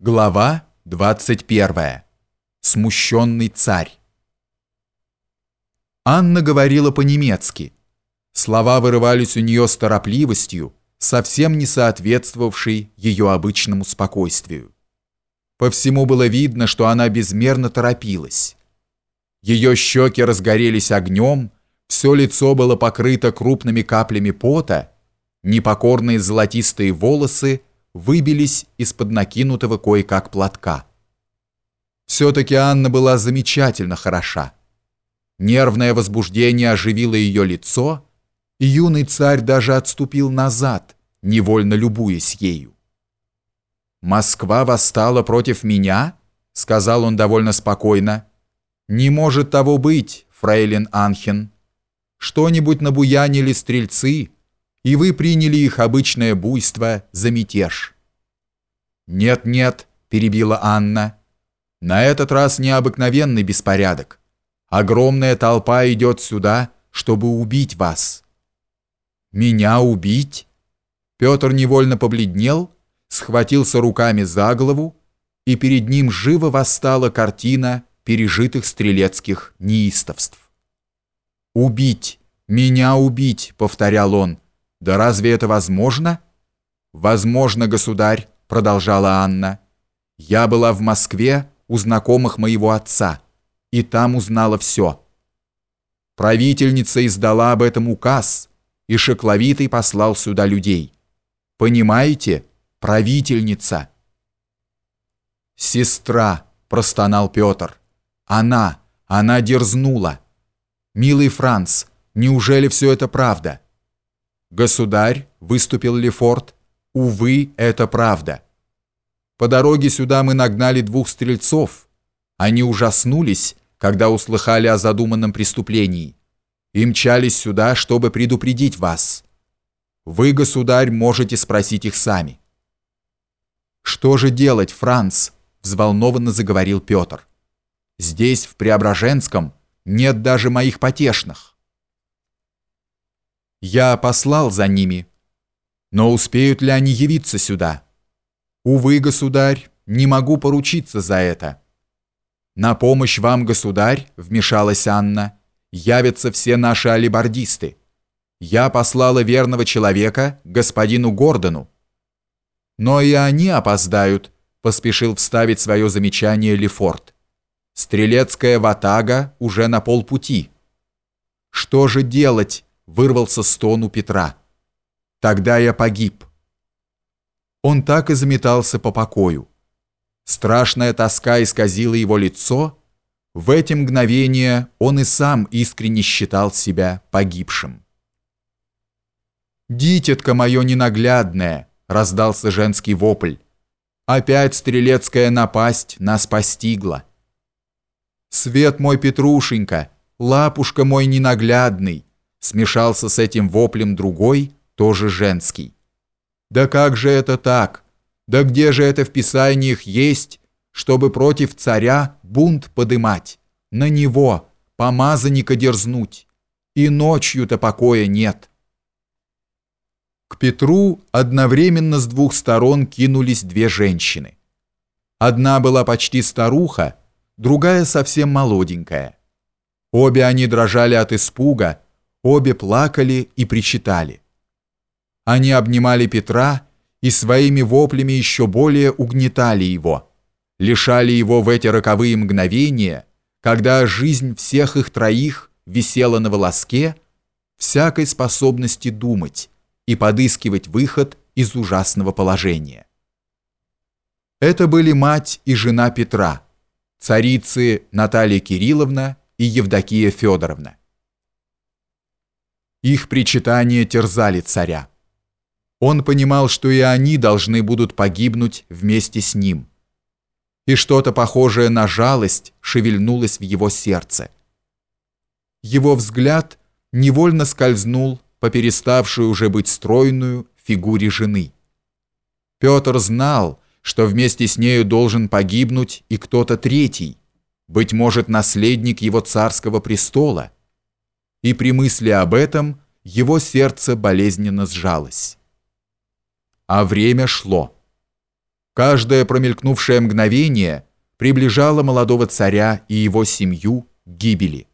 Глава 21. Смущенный царь. Анна говорила по-немецки. Слова вырывались у нее с торопливостью, совсем не соответствовавшей ее обычному спокойствию. По всему было видно, что она безмерно торопилась. Ее щеки разгорелись огнем, все лицо было покрыто крупными каплями пота, непокорные золотистые волосы – выбились из-под накинутого кое-как платка. Все-таки Анна была замечательно хороша. Нервное возбуждение оживило ее лицо, и юный царь даже отступил назад, невольно любуясь ею. «Москва восстала против меня?» — сказал он довольно спокойно. «Не может того быть, фрейлин Анхен. Что-нибудь набуянили стрельцы, и вы приняли их обычное буйство за мятеж». «Нет-нет», — перебила Анна, — «на этот раз необыкновенный беспорядок. Огромная толпа идет сюда, чтобы убить вас». «Меня убить?» Петр невольно побледнел, схватился руками за голову, и перед ним живо восстала картина пережитых стрелецких неистовств. «Убить! Меня убить!» — повторял он. «Да разве это возможно?» «Возможно, государь», — продолжала Анна. «Я была в Москве у знакомых моего отца, и там узнала все. Правительница издала об этом указ, и Шекловитый послал сюда людей. Понимаете? Правительница!» «Сестра!» — простонал Петр. «Она! Она дерзнула!» «Милый Франц, неужели все это правда?» «Государь», — выступил Лефорт, — «увы, это правда. По дороге сюда мы нагнали двух стрельцов. Они ужаснулись, когда услыхали о задуманном преступлении, и мчались сюда, чтобы предупредить вас. Вы, государь, можете спросить их сами». «Что же делать, Франц?» — взволнованно заговорил Петр. «Здесь, в Преображенском, нет даже моих потешных». Я послал за ними. Но успеют ли они явиться сюда? Увы, государь, не могу поручиться за это. На помощь вам, государь, вмешалась Анна, явятся все наши алибардисты. Я послала верного человека, господину Гордону. Но и они опоздают, поспешил вставить свое замечание Лефорт. Стрелецкая ватага уже на полпути. Что же делать? Вырвался стон у Петра. Тогда я погиб. Он так и заметался по покою. Страшная тоска исказила его лицо. В эти мгновения он и сам искренне считал себя погибшим. «Дитятка мое ненаглядное!» — раздался женский вопль. «Опять стрелецкая напасть нас постигла!» «Свет мой, Петрушенька, лапушка мой ненаглядный, Смешался с этим воплем другой, тоже женский. Да как же это так? Да где же это в писаниях есть, чтобы против царя бунт подымать, на него, помазанника дерзнуть? И ночью-то покоя нет. К Петру одновременно с двух сторон кинулись две женщины. Одна была почти старуха, другая совсем молоденькая. Обе они дрожали от испуга, Обе плакали и причитали. Они обнимали Петра и своими воплями еще более угнетали его, лишали его в эти роковые мгновения, когда жизнь всех их троих висела на волоске, всякой способности думать и подыскивать выход из ужасного положения. Это были мать и жена Петра, царицы Наталья Кирилловна и Евдокия Федоровна. Их причитания терзали царя. Он понимал, что и они должны будут погибнуть вместе с ним. И что-то похожее на жалость шевельнулось в его сердце. Его взгляд невольно скользнул по переставшей уже быть стройную фигуре жены. Петр знал, что вместе с нею должен погибнуть и кто-то третий, быть может, наследник его царского престола – и при мысли об этом его сердце болезненно сжалось. А время шло. Каждое промелькнувшее мгновение приближало молодого царя и его семью к гибели.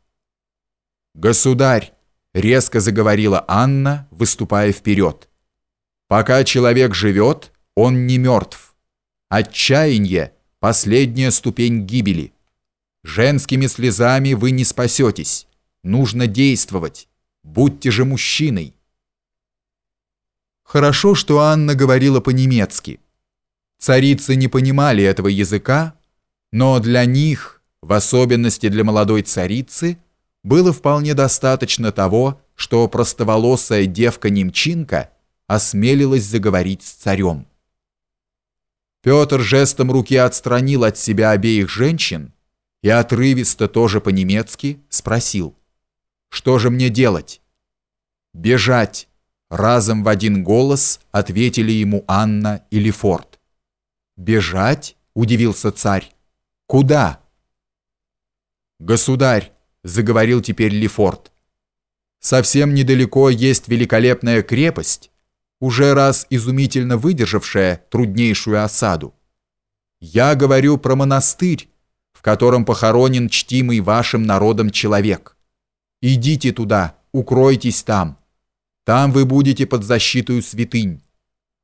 «Государь!» — резко заговорила Анна, выступая вперед. «Пока человек живет, он не мертв. Отчаяние — последняя ступень гибели. Женскими слезами вы не спасетесь. Нужно действовать. Будьте же мужчиной». Хорошо, что Анна говорила по-немецки. Царицы не понимали этого языка, но для них, в особенности для молодой царицы, было вполне достаточно того, что простоволосая девка-немчинка осмелилась заговорить с царем. Петр жестом руки отстранил от себя обеих женщин и отрывисто тоже по-немецки спросил, «Что же мне делать?» «Бежать!» Разом в один голос ответили ему Анна и Лефорт. «Бежать?» – удивился царь. «Куда?» «Государь», – заговорил теперь Лефорт, – «совсем недалеко есть великолепная крепость, уже раз изумительно выдержавшая труднейшую осаду. Я говорю про монастырь, в котором похоронен чтимый вашим народом человек. Идите туда, укройтесь там». Там вы будете под защитой святынь.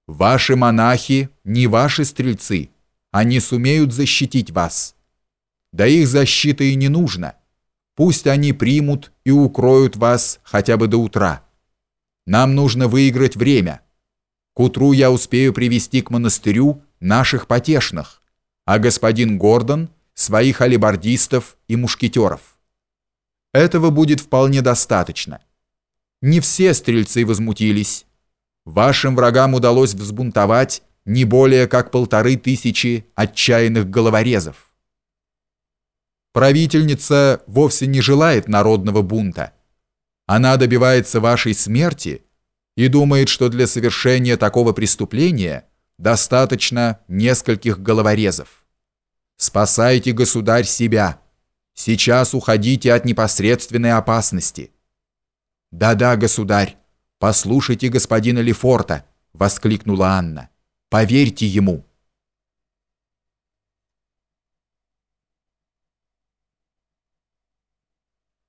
Ваши монахи не ваши стрельцы. Они сумеют защитить вас. Да их защиты и не нужно. Пусть они примут и укроют вас хотя бы до утра. Нам нужно выиграть время. К утру я успею привести к монастырю наших потешных, а господин Гордон – своих алибардистов и мушкетеров. Этого будет вполне достаточно. Не все стрельцы возмутились. Вашим врагам удалось взбунтовать не более как полторы тысячи отчаянных головорезов. Правительница вовсе не желает народного бунта. Она добивается вашей смерти и думает, что для совершения такого преступления достаточно нескольких головорезов. Спасайте, государь, себя. Сейчас уходите от непосредственной опасности. «Да-да, государь, послушайте господина Лефорта!» — воскликнула Анна. «Поверьте ему!»